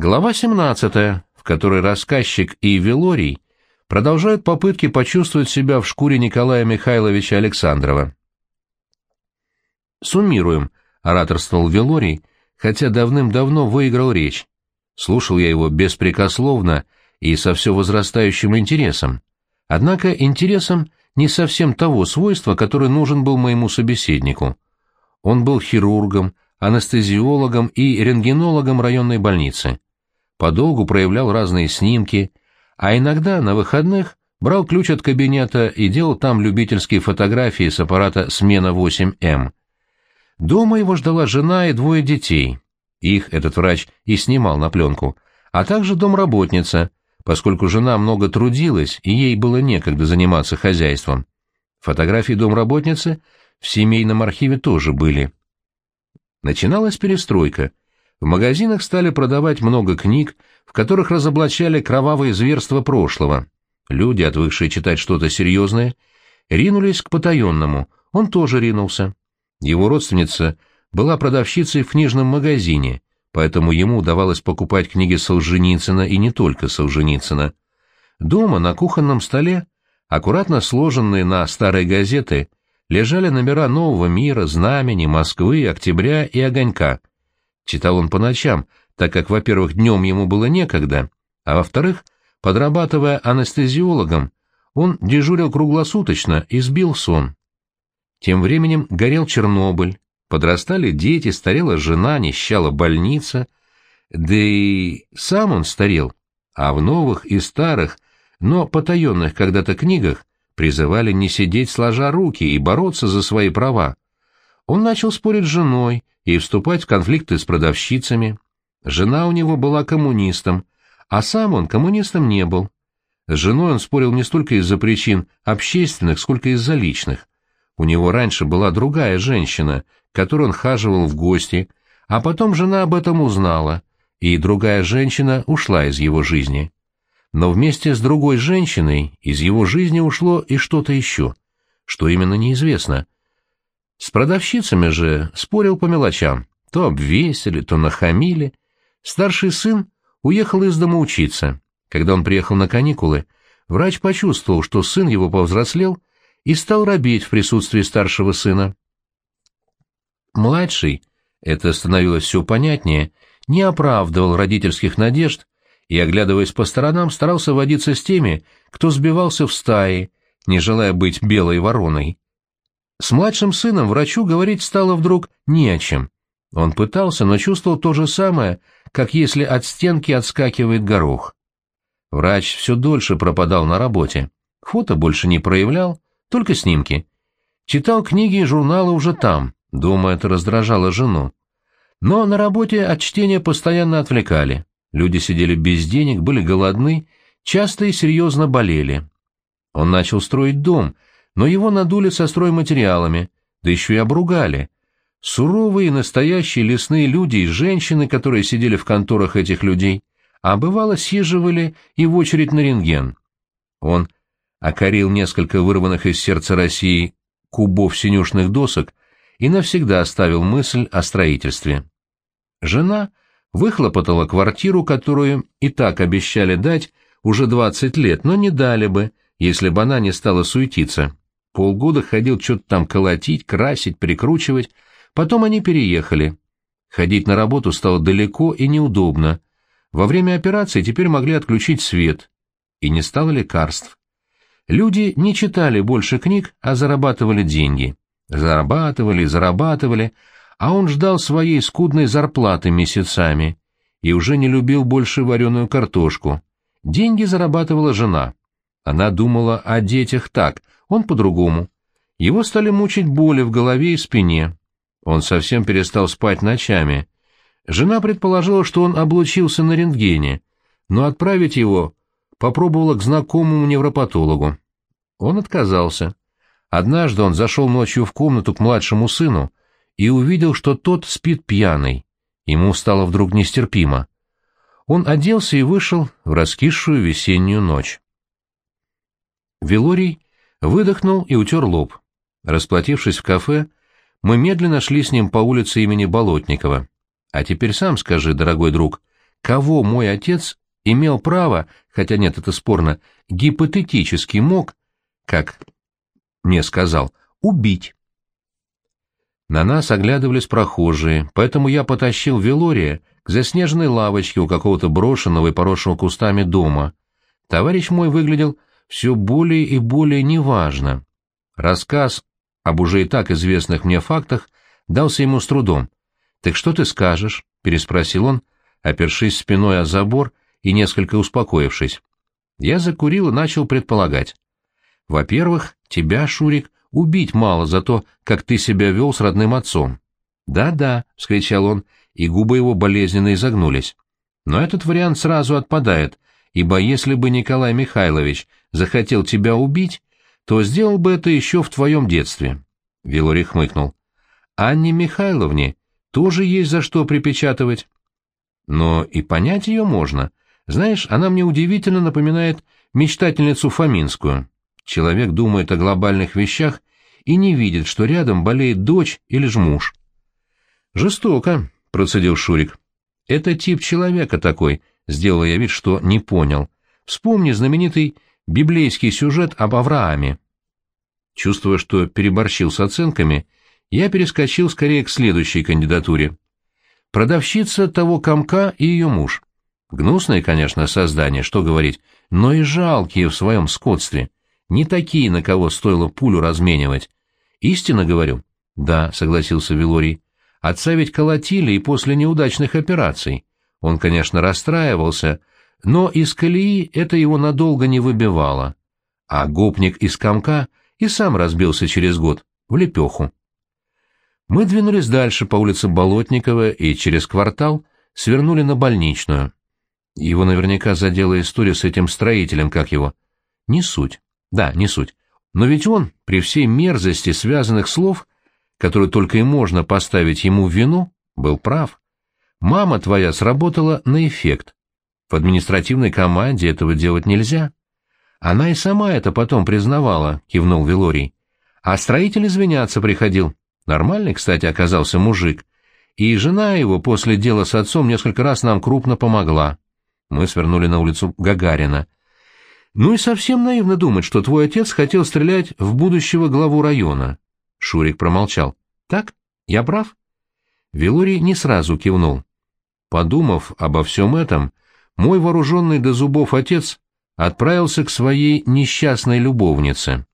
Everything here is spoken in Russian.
Глава 17, в которой рассказчик и Велорий продолжают попытки почувствовать себя в шкуре Николая Михайловича Александрова. «Суммируем», — ораторствовал Велорий, хотя давным-давно выиграл речь. Слушал я его беспрекословно и со все возрастающим интересом. Однако интересом не совсем того свойства, который нужен был моему собеседнику. Он был хирургом, анестезиологом и рентгенологом районной больницы подолгу проявлял разные снимки, а иногда на выходных брал ключ от кабинета и делал там любительские фотографии с аппарата «Смена 8М». Дома его ждала жена и двое детей. Их этот врач и снимал на пленку, а также домработница, поскольку жена много трудилась и ей было некогда заниматься хозяйством. Фотографии домработницы в семейном архиве тоже были. Начиналась перестройка — в магазинах стали продавать много книг, в которых разоблачали кровавые зверства прошлого. Люди, отвыкшие читать что-то серьезное, ринулись к потаенному, он тоже ринулся. Его родственница была продавщицей в книжном магазине, поэтому ему удавалось покупать книги Солженицына и не только Солженицына. Дома на кухонном столе, аккуратно сложенные на старые газеты, лежали номера «Нового мира», «Знамени», «Москвы», «Октября» и «Огонька», Читал он по ночам, так как, во-первых, днем ему было некогда, а во-вторых, подрабатывая анестезиологом, он дежурил круглосуточно и сбил сон. Тем временем горел Чернобыль, подрастали дети, старела жена, нищала больница, да и сам он старел, а в новых и старых, но потаенных когда-то книгах призывали не сидеть сложа руки и бороться за свои права. Он начал спорить с женой и вступать в конфликты с продавщицами. Жена у него была коммунистом, а сам он коммунистом не был. С женой он спорил не столько из-за причин общественных, сколько из-за личных. У него раньше была другая женщина, к которой он хаживал в гости, а потом жена об этом узнала, и другая женщина ушла из его жизни. Но вместе с другой женщиной из его жизни ушло и что-то еще, что именно неизвестно — с продавщицами же спорил по мелочам. То обвесили, то нахамили. Старший сын уехал из дома учиться. Когда он приехал на каникулы, врач почувствовал, что сын его повзрослел и стал робеть в присутствии старшего сына. Младший, это становилось все понятнее, не оправдывал родительских надежд и, оглядываясь по сторонам, старался водиться с теми, кто сбивался в стаи, не желая быть белой вороной. С младшим сыном врачу говорить стало вдруг не о чем. Он пытался, но чувствовал то же самое, как если от стенки отскакивает горох. Врач все дольше пропадал на работе. Фото больше не проявлял, только снимки. Читал книги и журналы уже там, дома это раздражало жену. Но на работе от чтения постоянно отвлекали. Люди сидели без денег, были голодны, часто и серьезно болели. Он начал строить дом — но его надули со стройматериалами, да еще и обругали. Суровые настоящие лесные люди и женщины, которые сидели в конторах этих людей, а бывало съезживали и в очередь на рентген. Он окорил несколько вырванных из сердца России кубов синюшных досок и навсегда оставил мысль о строительстве. Жена выхлопотала квартиру, которую и так обещали дать уже двадцать лет, но не дали бы, если бы она не стала суетиться. Полгода ходил что-то там колотить, красить, прикручивать. Потом они переехали. Ходить на работу стало далеко и неудобно. Во время операции теперь могли отключить свет. И не стало лекарств. Люди не читали больше книг, а зарабатывали деньги. Зарабатывали, зарабатывали, а он ждал своей скудной зарплаты месяцами и уже не любил больше вареную картошку. Деньги зарабатывала жена. Она думала о детях так, он по-другому. Его стали мучить боли в голове и спине. Он совсем перестал спать ночами. Жена предположила, что он облучился на рентгене, но отправить его попробовала к знакомому невропатологу. Он отказался. Однажды он зашел ночью в комнату к младшему сыну и увидел, что тот спит пьяный. Ему стало вдруг нестерпимо. Он оделся и вышел в раскисшую весеннюю ночь. Велорий выдохнул и утер лоб. Расплатившись в кафе, мы медленно шли с ним по улице имени Болотникова. А теперь сам скажи, дорогой друг, кого мой отец имел право, хотя нет, это спорно, гипотетически мог, как мне сказал, убить. На нас оглядывались прохожие, поэтому я потащил Велория к заснеженной лавочке у какого-то брошенного и поросшего кустами дома. Товарищ мой выглядел все более и более неважно. Рассказ об уже и так известных мне фактах дался ему с трудом. «Так что ты скажешь?» — переспросил он, опершись спиной о забор и несколько успокоившись. Я закурил и начал предполагать. «Во-первых, тебя, Шурик, убить мало за то, как ты себя вел с родным отцом». «Да-да», — вскричал он, и губы его болезненно изогнулись. «Но этот вариант сразу отпадает, ибо если бы Николай Михайлович захотел тебя убить, то сделал бы это еще в твоем детстве». Вилорий хмыкнул. «Анне Михайловне тоже есть за что припечатывать». «Но и понять ее можно. Знаешь, она мне удивительно напоминает мечтательницу Фоминскую. Человек думает о глобальных вещах и не видит, что рядом болеет дочь или ж муж. «Жестоко», — процедил Шурик. «Это тип человека такой», — сделал я вид, что не понял. «Вспомни знаменитый библейский сюжет об Аврааме». Чувствуя, что переборщил с оценками, я перескочил скорее к следующей кандидатуре. Продавщица того комка и ее муж. Гнусные, конечно, создания, что говорить, но и жалкие в своем скотстве не такие, на кого стоило пулю разменивать. Истинно говорю? Да, согласился Вилорий. Отца ведь колотили и после неудачных операций. Он, конечно, расстраивался, но из колеи это его надолго не выбивало. А гопник из комка и сам разбился через год, в лепеху. Мы двинулись дальше по улице Болотникова и через квартал свернули на больничную. Его наверняка задела история с этим строителем, как его. Не суть. Да, не суть. Но ведь он, при всей мерзости связанных слов, которые только и можно поставить ему в вину, был прав. Мама твоя сработала на эффект. В административной команде этого делать нельзя. Она и сама это потом признавала, кивнул Вилорий. А строитель извиняться приходил. Нормальный, кстати, оказался мужик. И жена его после дела с отцом несколько раз нам крупно помогла. Мы свернули на улицу Гагарина. Ну и совсем наивно думать, что твой отец хотел стрелять в будущего главу района. Шурик промолчал. Так? Я прав? Вилорий не сразу кивнул. Подумав обо всем этом, мой вооруженный до зубов отец отправился к своей несчастной любовнице.